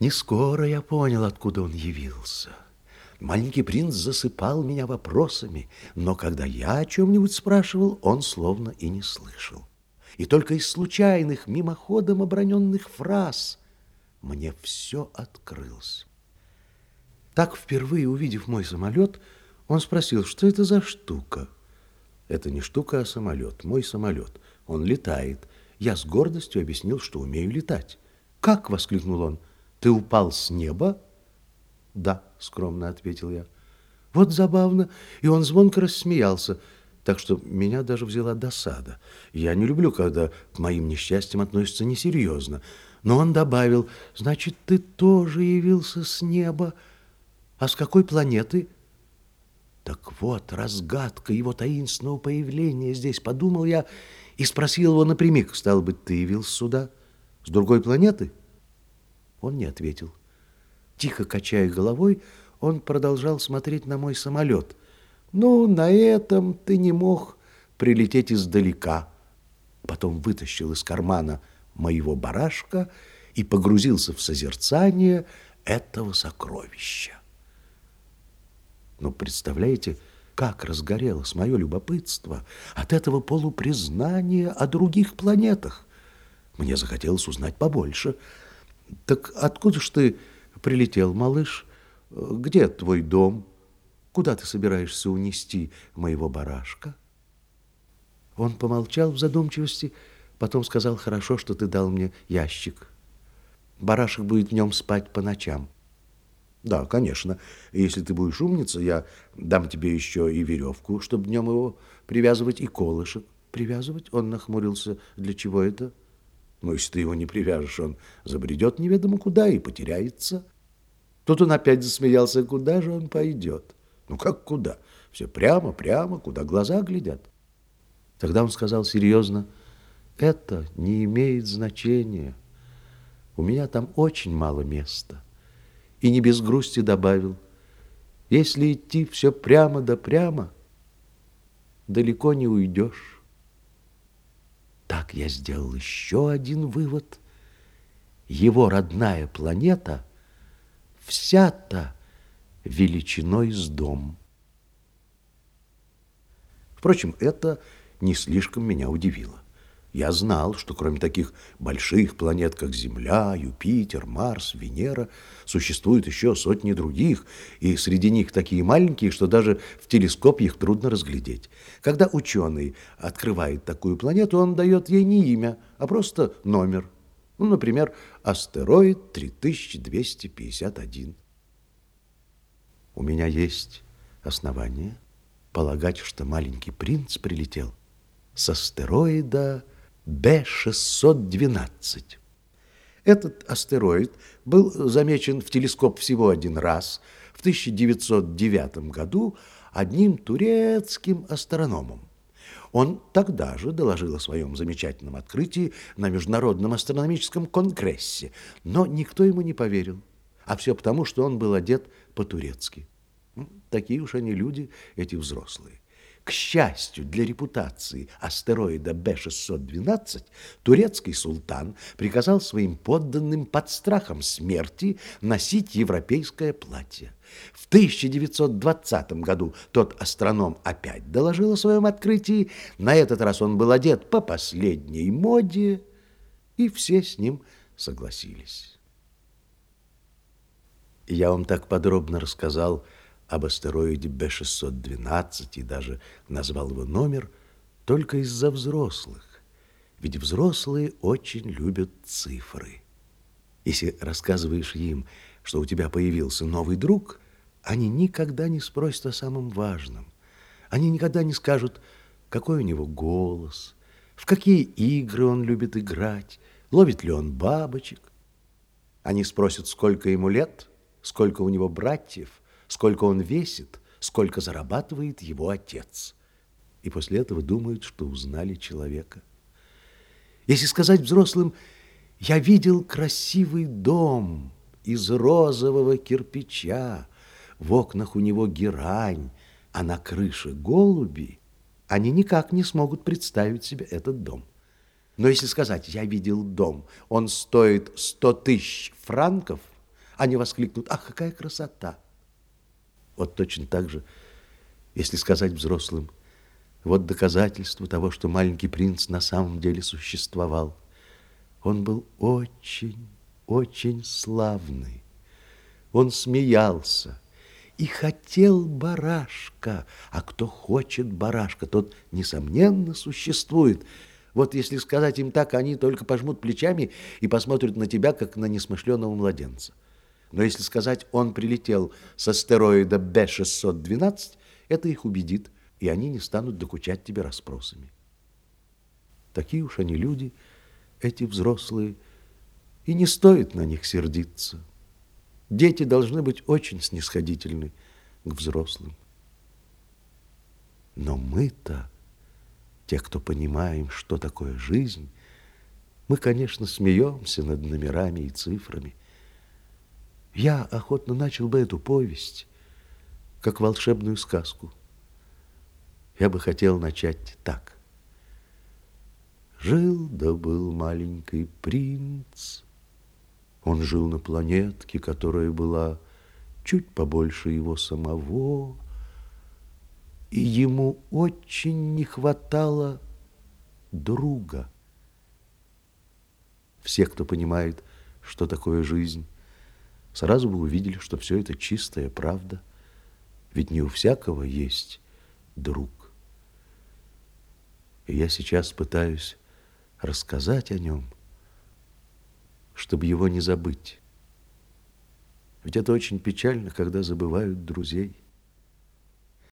Не скоро я понял, откуда он явился. Маленький принц засыпал меня вопросами, но когда я о чем-нибудь спрашивал, он словно и не слышал. И только из случайных, мимоходом оброненных фраз мне все открылось. Так, впервые увидев мой самолет, он спросил, что это за штука. Это не штука, а самолет, мой самолет. Он летает. Я с гордостью объяснил, что умею летать. «Как?» — воскликнул он. «Ты упал с неба?» «Да», — скромно ответил я. «Вот забавно». И он звонко рассмеялся, так что меня даже взяла досада. Я не люблю, когда к моим несчастьям относятся несерьезно. Но он добавил, «Значит, ты тоже явился с неба? А с какой планеты?» Так вот, разгадка его таинственного появления здесь, подумал я, и спросил его напрямик, «Стал быть, ты явился сюда с другой планеты?» Он не ответил. Тихо качая головой, он продолжал смотреть на мой самолет. «Ну, на этом ты не мог прилететь издалека». Потом вытащил из кармана моего барашка и погрузился в созерцание этого сокровища. Но представляете, как разгорелось мое любопытство от этого полупризнания о других планетах. Мне захотелось узнать побольше. Так откуда ж ты прилетел, малыш? Где твой дом? Куда ты собираешься унести моего барашка? Он помолчал в задумчивости, потом сказал, хорошо, что ты дал мне ящик. Барашек будет в нем спать по ночам. Да, конечно. Если ты будешь умница, я дам тебе еще и веревку, чтобы днем его привязывать, и колышек. Привязывать? Он нахмурился. Для чего это? Но если ты его не привяжешь, он забредет неведомо куда и потеряется. Тут он опять засмеялся. Куда же он пойдет? Ну, как куда? Все прямо, прямо, куда глаза глядят. Тогда он сказал серьезно, это не имеет значения. У меня там очень мало места. И не без грусти добавил, если идти все прямо да прямо, далеко не уйдешь. Так я сделал еще один вывод. Его родная планета вся-то величиной с дом. Впрочем, это не слишком меня удивило. Я знал, что кроме таких больших планет, как Земля, Юпитер, Марс, Венера, существует еще сотни других, и среди них такие маленькие, что даже в телескоп их трудно разглядеть. Когда ученый открывает такую планету, он дает ей не имя, а просто номер. Ну, например, астероид 3251. У меня есть основания полагать, что маленький принц прилетел с астероида Б-612. Этот астероид был замечен в телескоп всего один раз в 1909 году одним турецким астрономом. Он тогда же доложил о своем замечательном открытии на Международном астрономическом конгрессе, но никто ему не поверил, а все потому, что он был одет по-турецки. Такие уж они люди, эти взрослые. К счастью для репутации астероида Б-612, турецкий султан приказал своим подданным под страхом смерти носить европейское платье. В 1920 году тот астроном опять доложил о своем открытии. На этот раз он был одет по последней моде, и все с ним согласились. Я вам так подробно рассказал, об астероиде Б-612 и даже назвал его номер только из-за взрослых. Ведь взрослые очень любят цифры. Если рассказываешь им, что у тебя появился новый друг, они никогда не спросят о самом важном. Они никогда не скажут, какой у него голос, в какие игры он любит играть, ловит ли он бабочек. Они спросят, сколько ему лет, сколько у него братьев, сколько он весит, сколько зарабатывает его отец. И после этого думают, что узнали человека. Если сказать взрослым, я видел красивый дом из розового кирпича, в окнах у него герань, а на крыше голуби, они никак не смогут представить себе этот дом. Но если сказать, я видел дом, он стоит 100 тысяч франков, они воскликнут, ах, какая красота! Вот точно так же, если сказать взрослым, вот доказательство того, что маленький принц на самом деле существовал. Он был очень, очень славный. Он смеялся и хотел барашка. А кто хочет барашка, тот, несомненно, существует. Вот если сказать им так, они только пожмут плечами и посмотрят на тебя, как на несмышленного младенца. Но если сказать, он прилетел с астероида Б-612, это их убедит, и они не станут докучать тебе расспросами. Такие уж они люди, эти взрослые, и не стоит на них сердиться. Дети должны быть очень снисходительны к взрослым. Но мы-то, те, кто понимаем, что такое жизнь, мы, конечно, смеемся над номерами и цифрами. Я охотно начал бы эту повесть, как волшебную сказку. Я бы хотел начать так. Жил да был маленький принц. Он жил на планетке, которая была чуть побольше его самого, и ему очень не хватало друга. Все, кто понимает, что такое жизнь, сразу бы увидели, что все это чистая правда. Ведь не у всякого есть друг. И я сейчас пытаюсь рассказать о нем, чтобы его не забыть. Ведь это очень печально, когда забывают друзей.